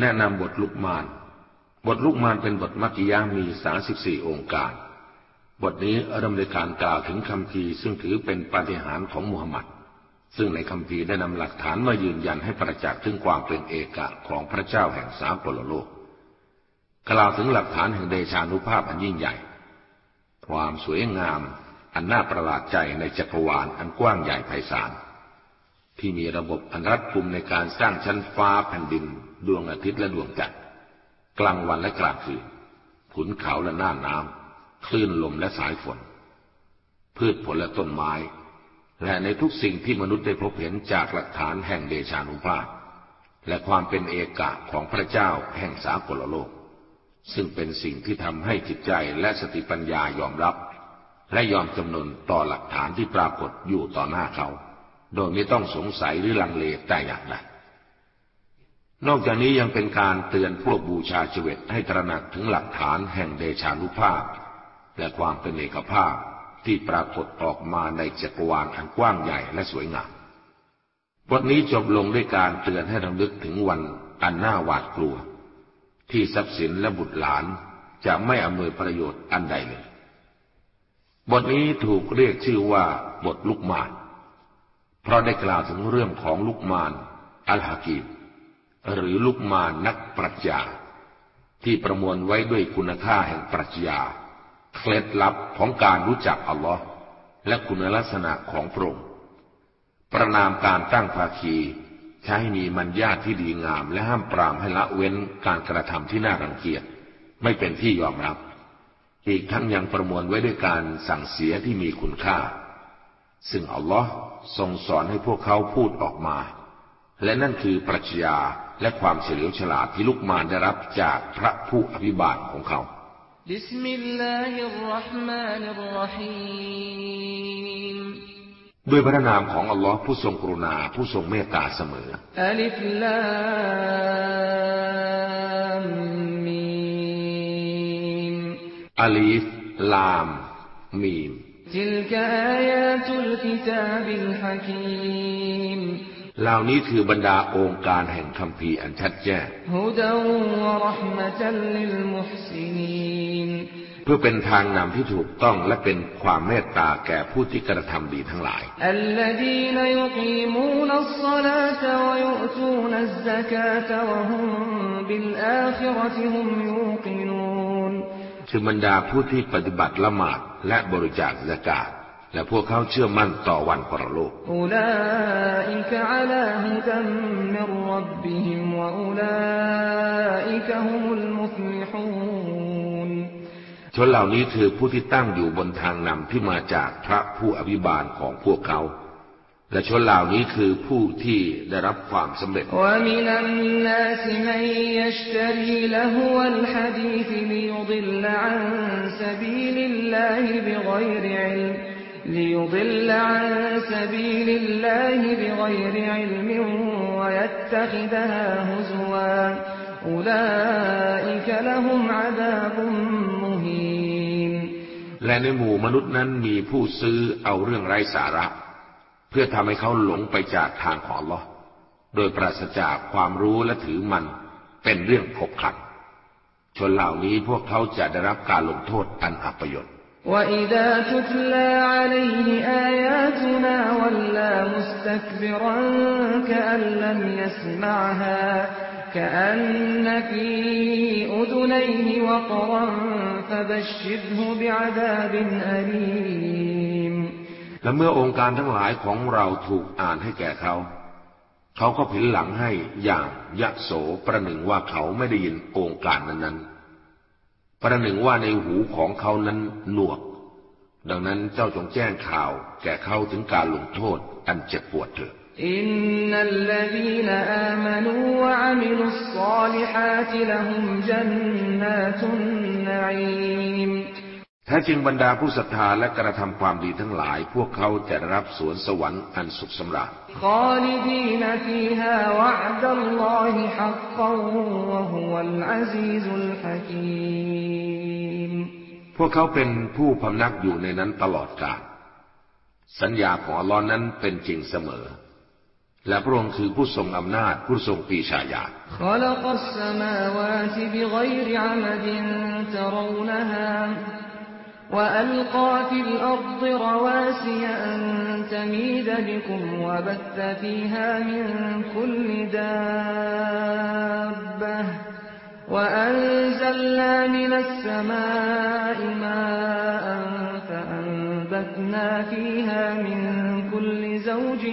แนะนำบทลุกมาน บทลุกมานเป็นบทมักกิยามีสาสิบสี่องค์การ บทนี้ดำเนินการกล่าวถึงคำพีซึ่งถือเป็นปาฏิหาริย์ของมุฮัมมัด ซึ่งในคำพีได้นำหลักฐานมายืนยันให้ประจักษ์ถึงความเป็นเอกะของพระเจ้าแห่งสากลโลก กล่าวถึงหลักฐานแห่งเดชานุภาพอันยิ่งใหญ่ ความสวยงามอันน่าประหลาดใจในจักรวาลอันกว้างใหญ่ไพศาลที่มีระบบอันรัดกุมในการสร้างชั้นฟ้าแผ่นดิน ดวงอาทิตย์และดวงจันทร์กลางวันและกลางคืนขุนเขาและหน้าน้ำคลื่นลมและสายฝน พืชผลและต้นไม้ และในทุกสิ่งที่มนุษย์ได้พบเห็นจากหลักฐานแห่งเดชานุภาพ และความเป็นเอกะของพระเจ้าแห่งสากลโลก ซึ่งเป็นสิ่งที่ทำให้จิตใจและสติปัญญายอมรับ และยอมจำนนต่อหลักฐานที่ปรากฏอยู่ต่อหน้าเขา โดยไม่ต้องสงสัยหรือลังเลแต่อย่างใด นอกจากนี้ยังเป็นการเตือนพวกบูชาชเวตให้ตระหนักถึงหลักฐานแห่งเดชานุภาพ และความเป็นเอกภาพที่ปรากฏออกมาในจักรวาลอันกว้างใหญ่และสวยงามบทนี้จบลงด้วยการเตือนให้รำลึกถึงวันอันน่าหวาดกลัว ที่ทรัพย์สินและบุตรหลานจะไม่อำนวยประโยชน์อันใดเลย บทนี้ถูกเรียกชื่อว่าบทลุกมาน เพราะได้กล่าวถึงเรื่องของลุกมาน อัลฮากีบ หรือลุกมานักปรัชญา ที่ประมวลไว้ด้วยคุณค่าแห่งปรัชญา เคล็ดลับของการรู้จักอัลลอฮ์และคุณลักษณะของพระองค์ประนามการตั้งภาคีใช้มีมัญญาที่ดีงาม และห้ามปรามให้ละเว้นการกระทำที่น่ารังเกียจ ไม่เป็นที่ยอมรับ อีกทั้งยังประมวลไว้ด้วยการสั่งเสียที่มีคุณค่า ซึ่งอัลลอฮ์ทรงสอนให้พวกเขาพูดออกมา และนั่นคือปรัชญาและความเฉลียวฉลาดที่ลูกมารได้รับจากพระผู้อภิบาลของเขาด้วยพระนามของอัลลอฮ์ผู้ทรงกรุณาผู้ทรงเมตตาเสมออัลิฟลามมีมอัลิฟลามมีม تلك آيات الكتاب الحكيم เหล่านี้คือบรรดาองค์การแห่งคำพีอันชัดแจ้งเพื่อเป็นทางนำที่ถูกต้องและเป็นความเมตตาแก่ผู้ที่กระทำดีทั้งหลาย คือบรรดาผู้ที่ปฏิบัติละหมาดและบริจาคสกาด และพวกเขาเชื่อมั่นต่อวันปรโลกชนเหล่านี้คือผู้ที่ตั้งอยู่บนทางนำที่มาจากพระผู้อภิบาลของพวกเขาและชนเหล่านี้คือผู้ที่ได้รับความสำเร็จ และ ليضل عن سبيل الله بغير علم ويتخذها هزوا أولئك لهم عذاب مهين และในหมู่มนุษย์นั้นมีผู้ซื้อเอาเรื่องไร้สาระ เพื่อทำให้เขาหลงไปจากทางของลอโดยปราศจากความรู้และถือมันเป็นเรื่องขบขัดชนเหล่านี้พวกเขาจะได้รับการลงโทษอันอัปยศ وإذا تتلى عليه آياتنا ولى مستكبرا كأن لم يسمعها كأن في أذنيه وقرا فبشره بعذاب أليم และเมื่อองค์การทั้งหลายของเราถูกอ่านให้แก่เขา เขาก็ผินหลังให้อย่างยะโสประหนึ่งว่าเขาไม่ได้ยินองค์การนั้นๆ ประหนึ่งว่าในหูของเขานั้นหนวก ดังนั้นเจ้าจงแจ้งข่าวแก่เขาถึงการลงโทษอันเจ็บปวดเถิดอินนัลลดีนอามนูวะอามิลุสซาลิฮาติละฮุมจันนาตุนนอีม แท้จริงบรรดาผู้ศรัทธาและกระทำความดีทั้งหลาย พวกเขาจะรับสวนสวรรค์อันสุขสำราญพวกเขาเป็นผู้พำนักอยู่ในนั้นตลอดกาลสัญญาของอัลลอฮ์นั้นเป็นจริงเสมอ และพระองค์คือผู้ทรงอำนาจผู้ทรงปีชาญาณ وألقى في الأرض رواسي أن تميد بكم وبث فيها من كل دابة وأنزلنا من السماء ماء فأنبتنا فيها من كل زوج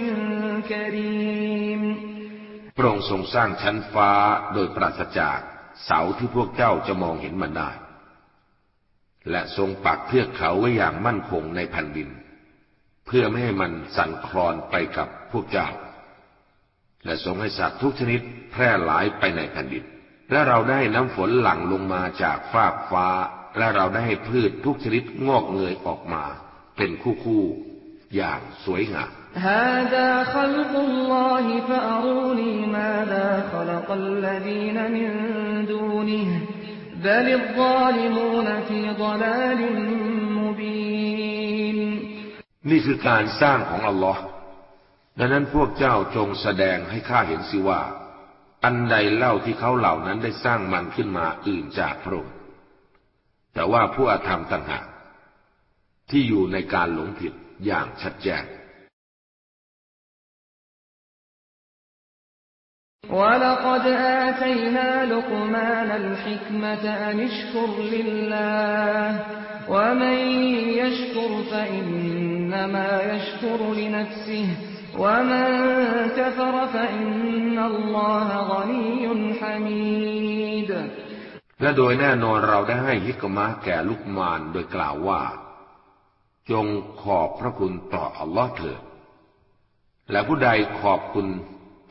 كريم พระองค์ทรงสร้างชั้นฟ้าโดยปราศจากเสาที่พวกเจ้าจะมองเห็นมันได้ และทรงปักเทือกเขาไว้อย่างมั่นคงในแผ่นดิน เพื่อไม่ให้มันสั่นคลอนไปกับพวกเจ้า และทรงให้สัตว์ทุกชนิดแพร่หลายไปในแผ่นดิน และเราได้น้ำฝนหลั่งลงมาจากฟากฟ้า และเราได้ให้พืชทุกชนิดงอกเงยออกมา เป็นคู่คู่ๆอย่างสวยงาม هذا خلق الله فأروني ماذا خلق الذين من دونه นี่คือการสร้างของอัลลอฮ์ดังนั้นพวกเจ้าจงแสดงให้ข้าเห็นสิว่า อันใดเล่าที่เขาเหล่านั้นได้สร้างมันขึ้นมาอื่นจากพระองค์แต่ว่าผู้อาธรรมต่างหากที่อยู่ในการหลงผิดอย่างชัดแจ้ง ولقد آتينا لقمان الحكمة أن اشكر لله ومن يشكر فإنما يشكر لنفسه ومن كفر فإن الله غني حميد และโดยแน่นอนเราได้ให้ฮิกมะแก่ลุกมานโดยกล่าวว่า จงขอบพระคุณต่ออัลลอฮ์เถิด และผู้ใดขอบคุณ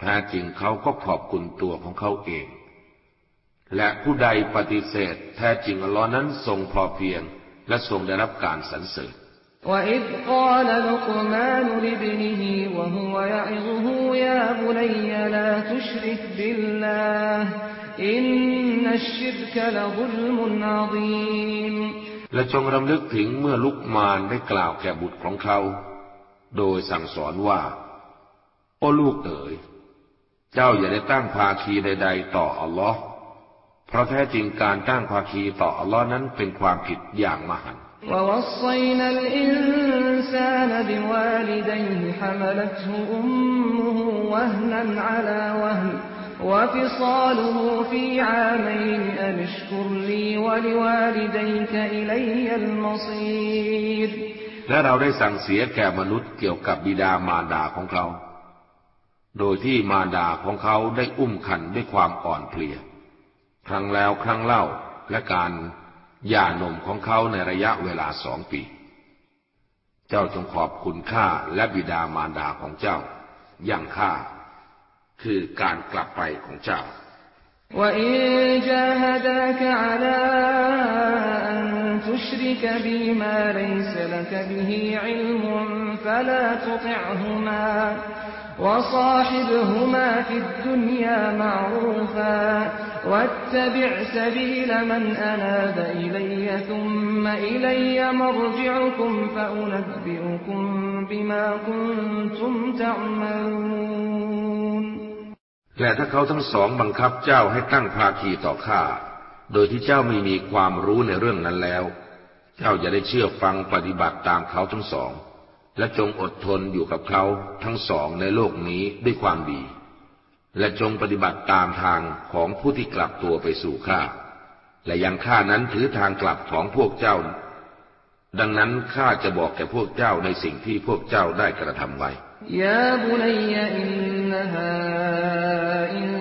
แท้จริงเขาก็ขอบคุณตัวของเขาเอง และผู้ใดปฏิเสธ แท้จริงอัลลอฮ์นั้นทรงพอเพียง และทรงได้รับการสรรเสริญ وإذ قال لقمان لابنه وهو يعظه يا بني لا تشرك بالله إن الشرك لظلم عظيم และจงรำลึกถึงเมื่อลุกมานได้กล่าวแก่บุตรของเขา โดยสั่งสอนว่า โอ้ลูกเอ๋ย เจ้าอย่าได้ตั้งภาคีใด ๆ ต่ออัลลอฮ์เพราะแท้จริงการตั้งภาคีต่ออัลลอฮ์นั้นเป็นความผิดอย่างมหันต์ ووصينا الإنسان بوالديه حملته أمه وهنا على وهن وفصاله في عامين أن اشكر لي ولوالديك إلي المصير และเราได้สั่งเสียแก่มนุษย์เกี่ยวกับบิดามารดาของเขา โดยที่มารดาของเขาได้อุ้มขันด้วยความอ่อนเพลีย ครั้งแล้วครั้งเล่าและการหย่านมของเขาในระยะเวลาสองปี เจ้าจงขอบคุณข้าและบิดามารดาของเจ้า อย่างข้า คือการกลับไปของเจ้า وإن جاهداك على أن تشرك بي ما ليس لك به علم فلا تطعهما وصاحبهما في الدنيا معروفا واتبع سبيل من أناب إلي ثم إلي مرجعكم فأنبئكم بما كنتم تعملون และถ้าเขาทั้งสองบังคับเจ้าให้ตั้งภาคีต่อข้า โดยที่เจ้าไม่มีความรู้ในเรื่องนั้นแล้ว เจ้าอย่าได้เชื่อฟังปฏิบัติตามเขาทั้งสอง และจงอดทนอยู่กับเขาทั้งสองในโลกนี้ด้วยความดี และจงปฏิบัติตามทางของผู้ที่กลับตัวไปสู่ข้า และยังข้านั้นถือทางกลับของพวกเจ้า ดังนั้นข้าจะบอกแก่พวกเจ้าในสิ่งที่พวกเจ้าได้กระทำไว้ยาบุลัยอินนฮาอิน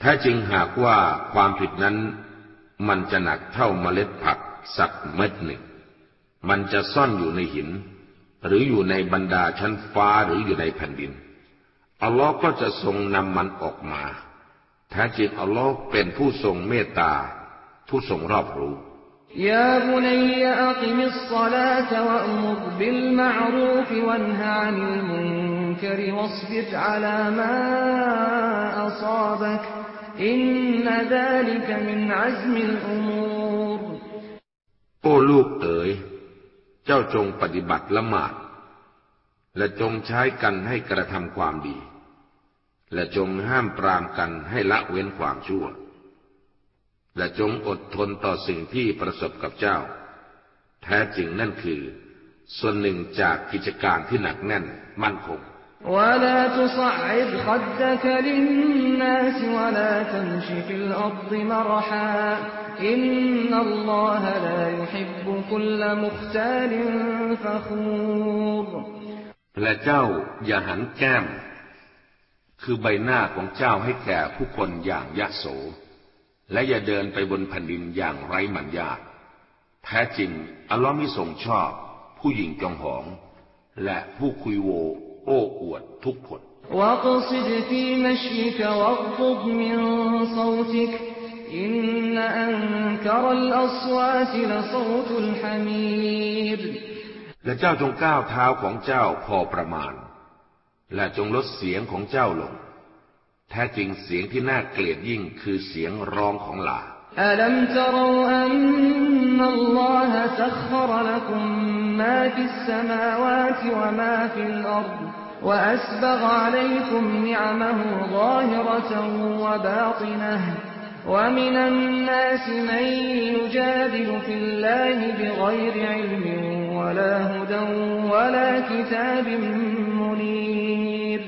แท้จริงหากว่าความผิดนั้น มันจะหนักเท่าเมล็ดผักสักเม็ดหนึ่ง มันจะซ่อนอยู่ในหิน หรืออยู่ในบรรดาชั้นฟ้าหรืออยู่ในแผ่นดิน อัลลอฮ์ก็จะทรงนำมันออกมา แท้จริงอัลลอฮ์เป็นผู้ทรงเมตตา ผู้ทรงรอบรู้ يا بني أقم الصلاة وأمر بالمعروف وانه عن المنكر واصبر على ما أصابك إن ذلك من عزم الأمور โอ้ลูกเอ๋ย เจ้าจงปฏิบัติละหมาด และจงใช้กันให้กระทำความดี และจงห้ามปรามกันให้ละเว้นความชั่ว และจงอดทนต่อสิ่งที่ประสบกับเจ้า แท้จริงนั่นคือ ส่วนหนึ่งจากกิจการที่หนักแน่นมั่นคง ولا تصعد خدك للناس ولا تمش في الأرض مرحا إن الله لا يحب كل مختال فخور และเจ้าอย่าหันแก้ม คือใบหน้าของเจ้าให้แก่ผู้คนอย่างยะโส และอย่าเดินไปบนแผ่นดินอย่างไร้มัญญาตแท้จริง อัลลอฮ์มิทรงชอบ ผู้หญิงจองหอง และผู้คุยโว โอ้อวดทุกคน واقصد في مشيك واغضض من صوتك إن أنكر الأصوات لصوت الحمير และเจ้าจงก้าวเท้าของเจ้าพอประมาณ และจงลดเสียงของเจ้าลง แท้จริงเสียงที่น่าเกลียดยิ่งคือเสียงร้องของหลา ألم تروا أن الله سخر لكم ما في السماوات وما في الأرض وأسبغ عليكم نعمه ظاهرة وباطنة ومن الناس من يجادل في الله بغير علم ولا هدى ولا كتاب منير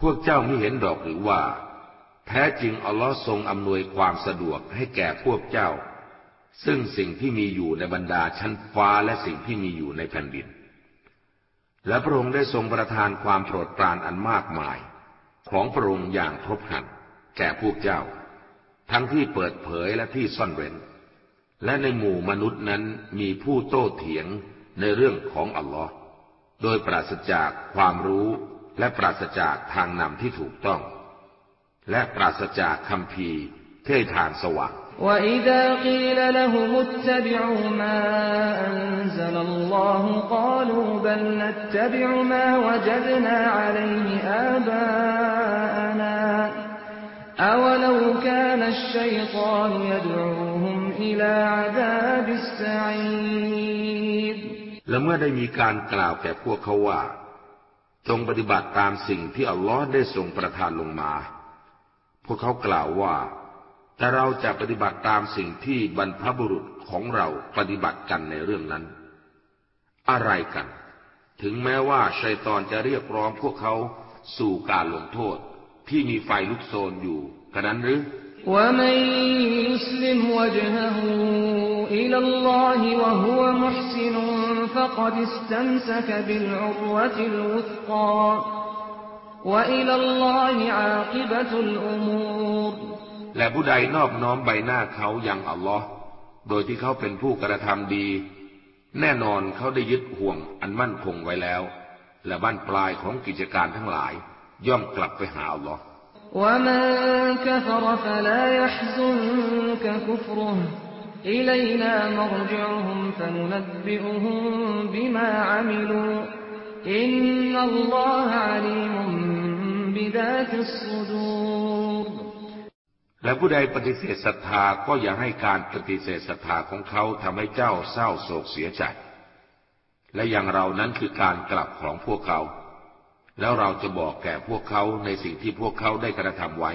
พวกเจ้าไม่เห็นดอกหรือว่า แท้จริงอัลลอฮ์ทรงอำนวยความสะดวกให้แก่พวกเจ้า ซึ่งสิ่งที่มีอยู่ในบรรดาชั้นฟ้าและสิ่งที่มีอยู่ในแผ่นดิน และพระองค์ได้ทรงประทานความโปรดปรานอันมากมาย ของพระองค์อย่างครบครันแก่พวกเจ้า ทั้งที่เปิดเผยและที่ซ่อนเร้น และในหมู่มนุษย์นั้นมีผู้โต้เถียงในเรื่องของอัลลอฮ์โดยปราศจากความรู้และปราศจากทางนำที่ถูกต้อง และปราศจากคำพีเททางสว่าง وإذا قيل لهم اتبعوا ما أنزل الله قالوا بل نتبع ما وجدنا عليه آباءنا أولو كان الشيطان يدعوهم إلى عذاب السعير และเมื่อได้มีการกล่าวแก่พวกเขาว่า จงปฏิบัติตามสิ่งที่อัลลอฮ์ได้ทรงประทานลงมา พวกเขากล่าวว่า แต่เราจะปฏิบัติตามสิ่งที่บรรพบุรุษของเราปฏิบัติกันในเรื่องนั้น อะไรกัน ถึงแม้ว่าชัยตอนจะเรียกร้องพวกเขาสู่การลงโทษ ที่มีไฟลุกโซนอยู่กระนั้นหรือและ และผู้ใดนอบน้อมใบหน้าเขาอย่างอัลลอฮ์โดยที่เขาเป็นผู้กระทำดี แน่นอนเขาได้ยึดห่วงอันมั่นคงไว้แล้ว และบ้านปลายของกิจการทั้งหลาย ย่อมกลับไปหาอัลลอฮ์อินนัลลอฮะอาลีมบิดาติสซุดู และผู้ใดปฏิเสธศรัทธาก็อย่าให้การปฏิเสธศรัทธาของเขาทำให้เจ้าเศร้าโศกเสียใจ และอย่างเรานั้นคือการกลับของพวกเขา แล้วเราจะบอกแก่พวกเขาในสิ่งที่พวกเขาได้กระทำไว้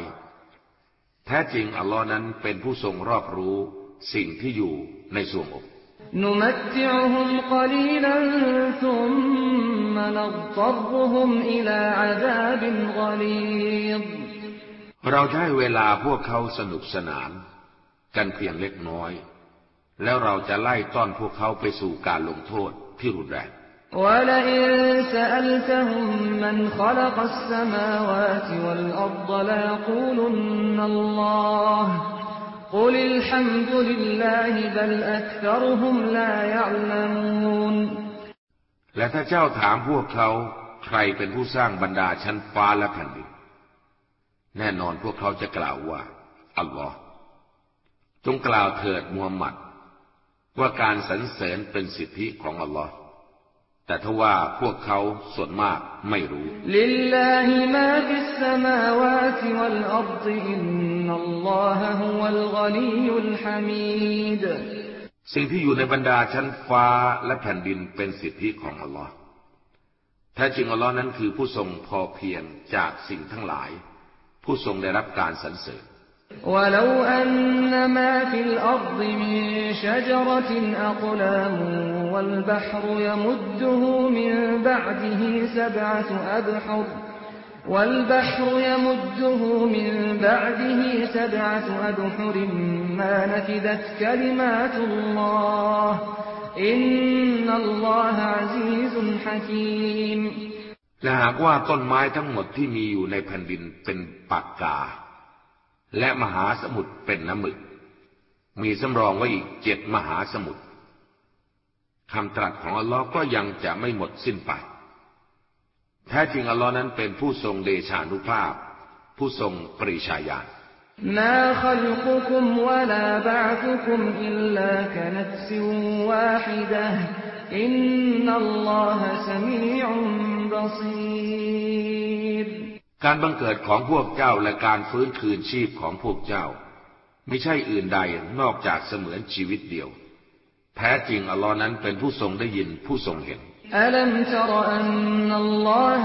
แท้จริงอัลลอฮ์นั้นเป็นผู้ทรงรอบรู้สิ่งที่อยู่ในส่วงอกนุ เราได้เวลาพวกเขาสนุกสนาน กันเพียงเล็กน้อย แล้วเราจะไล่ต้อนพวกเขาไปสู่การลงโทษที่รุนแรงและถ้าเจ้าถามพวกเขา ใครเป็นผู้สร้างบรรดาชั้นฟ้าและแผ่นดิน แน่นอนพวกเขาจะกล่าวว่า อัลลอฮ์จงกล่าวเถิดมูฮัมหมัด ว่าการสรรเสริญเป็นสิทธิของอัลลอฮ์แต่ทว่าพวกเขาส่วนมากไม่รู้لله ما في السماوات والأرض إن الله هو الغني الحميدสิ่งที่อยู่ในบรรดาชั้นฟ้าและแผ่นดินเป็นสิทธิของอัลลอฮ์แท้จริงอัลลอฮ์นั้นคือผู้ทรงพอเพียงจากสิ่งทั้งหลาย ผู้ทรงได้รับการสรรเสริญ ولو أن ما في الأرض من شجرة أقلام والبحر يمده من بعده سبعة أبحر والبحر يمده من بعده سبعة أبحر ما نفذت كلمات الله إن الله عزيز حكيم และหากว่าต้นไม้ทั้งหมดที่มีอยู่ในแผ่นดินเป็นปากกา และมหาสมุทรเป็นน้ำหมึก มีสำรองไว้อีกเจ็ดมหาสมุทรคำตรัสของอัลลอฮ์ก็ยังจะไม่หมดสิ้นไป แท้จริงอัลลอฮ์นั้นเป็นผู้ทรงเดชานุภาพ ผู้ทรงปริชาญาณมาขลกุคุมวะลาบะธุคุมอิลลาคนัฟซิวาฮิดะอินนัลลอฮะสมีอุนบะซีรการบังเกิดของพวกเจ้าและการฟื้นคืนชีพของพวกเจ้า ไม่ใช่อื่นใดนอกจากเสมือนชีวิตเดียว แท้จริงอัลลอฮ์นั้นเป็นผู้ทรงได้ยินผู้ทรงเห็นอัลมตรอันนัลลอฮ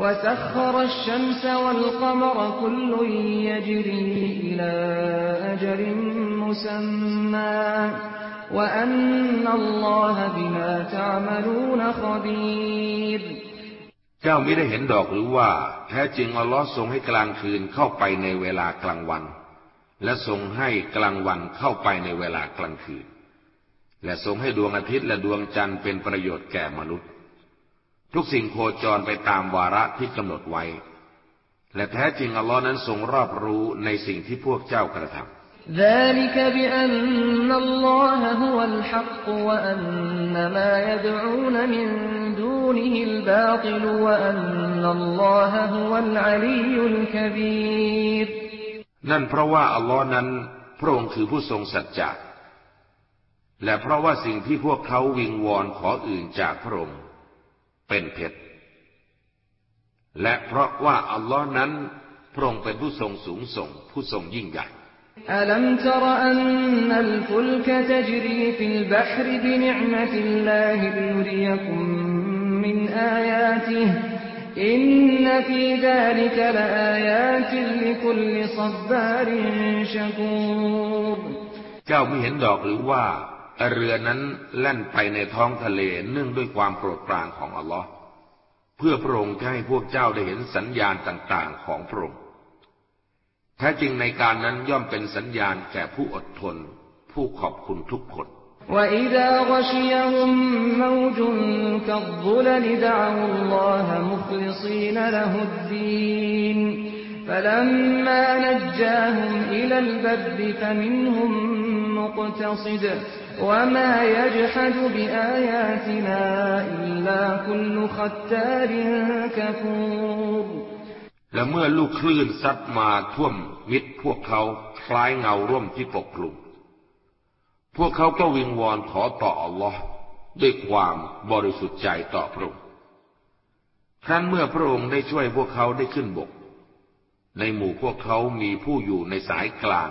وسخر الشمس والقمر كل يجري إلى أجل مسمى وأن الله بما تعملون خبير เจ้าไม่ได้เห็นดอกหรือว่า แท้จริงอัลลอฮ์ทรงให้กลางคืนเข้าไปในเวลากลางวัน และทรงให้กลางวันเข้าไปในเวลากลางคืน และทรงให้ดวงอาทิตย์และดวงจันทร์เป็นประโยชน์แก่มนุษย์ ทุกสิ่งโคจรไปตามวาระที่กำหนดไว้ และแท้จริงอัลลอฮ์นั้นทรงรอบรู้ในสิ่งที่พวกเจ้ากระทำนั่นเพราะว่าอัลลอฮ์นั้น พระองค์คือผู้ทรงสัจจะและเพราะว่าสิ่งที่พวกเขาวิงวอนขออื่นจากพระองค์ เป็นเท็จและเพราะว่าอัลลอฮ์นั้นพระองค์เป็นผู้ทรงสูงส่งผู้ทรงยิ่งใหญ่ ألم تر أن الفلك تجري في البحر بنعمة الله ليريكم من آياته إن في ذلك لآيات لكل صبار شكور เจ้าไม่เห็นดอกหรือว่า เรือนั้นแล่นไปในท้องทะเลเนื่องด้วยความโปรดปรานของอัลลอฮ์เพื่อพระองค์จะให้พวกเจ้าได้เห็นสัญญาณต่างๆของพระองค์แท้จริงในการนั้นย่อมเป็นสัญญาณแก่ผู้อดทน ผู้ขอบคุณทุกคน وإذا غشيهم موج كالظلل دعوا الله مخلصين له الدين فلما نجاهم إلى البر فمنهم مقتصد وما يجحد بآياتنا إلا كل ختار كفور และเมื่อลูกคลื่นซัดมาท่วมมิดพวกเขาคล้ายเงาร่มที่ปกคลุม พวกเขาก็วิงวอนขอต่ออัลลอฮ์ด้วยความบริสุทธิ์ใจต่อพระองค์ครั้นเมื่อพระองค์ได้ช่วยพวกเขาได้ขึ้นบก ในหมู่พวกเขามีผู้อยู่ในสายกลาง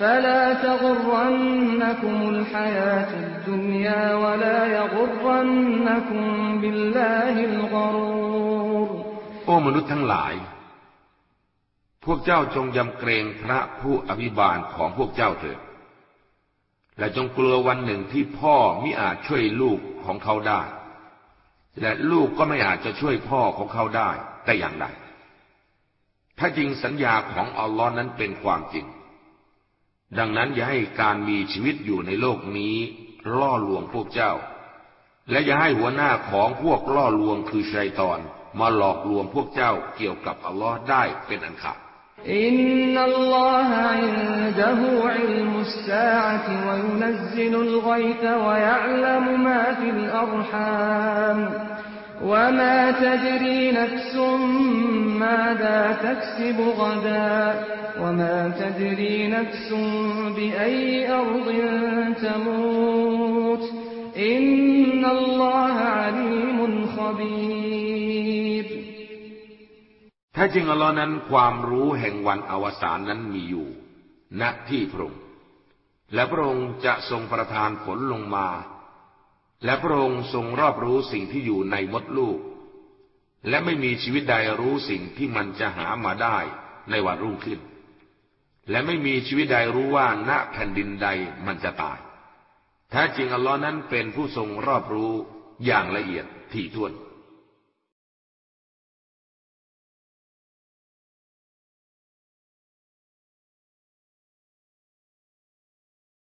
فلا تغرنكم الحياة الدنيا ولا يغرنكم بالله الغرور โอ้มนุษย์ทั้งหลาย พวกเจ้าจงยำเกรงพระผู้อภิบาลของพวกเจ้าเถิด และจงกลัววันหนึ่งที่พ่อมิอาจช่วยลูกของเขาได้ และลูกก็ไม่อาจจะช่วยพ่อของเขาได้แต่อย่างใด ถ้าจริงสัญญาของอัลลอฮ์นั้นเป็นความจริง ดังนั้นอย่าให้การมีชีวิตอยู่ในโลกนี้ ล่อลวงพวกเจ้า และอย่าให้หัวหน้าของพวกล่อลวงคือชัยตอน มาหลอกลวงพวกเจ้าเกี่ยวกับอัลลอฮ์ได้เป็นอันขาดإن الله عنده علم الساعة وينزل الغيث ويعلم ما في الأرحام وما تدري نفس ماذا تكسب غدا وما تدري نفس بأي أرض تموت إن الله عليم خبير ถ้าจริงอัลลอฮ์นั้นความรู้แห่งวันอวสานนั้นมีอยู่ ณที่พระองค์และพระองค์จะทรงประทานฝนลงมา และพระองค์ทรงรอบรู้สิ่งที่อยู่ในมดลูก และไม่มีชีวิตใดรู้สิ่งที่มันจะหามาได้ในวันรุ่งขึ้น และไม่มีชีวิตใดรู้ว่าณแผ่นดินใดมันจะตายแท้จริงอัลลอฮ์นั้นเป็นผู้ทรงรอบรู้อย่างละเอียดถี่ถ้วน